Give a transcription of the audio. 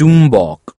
Chumbok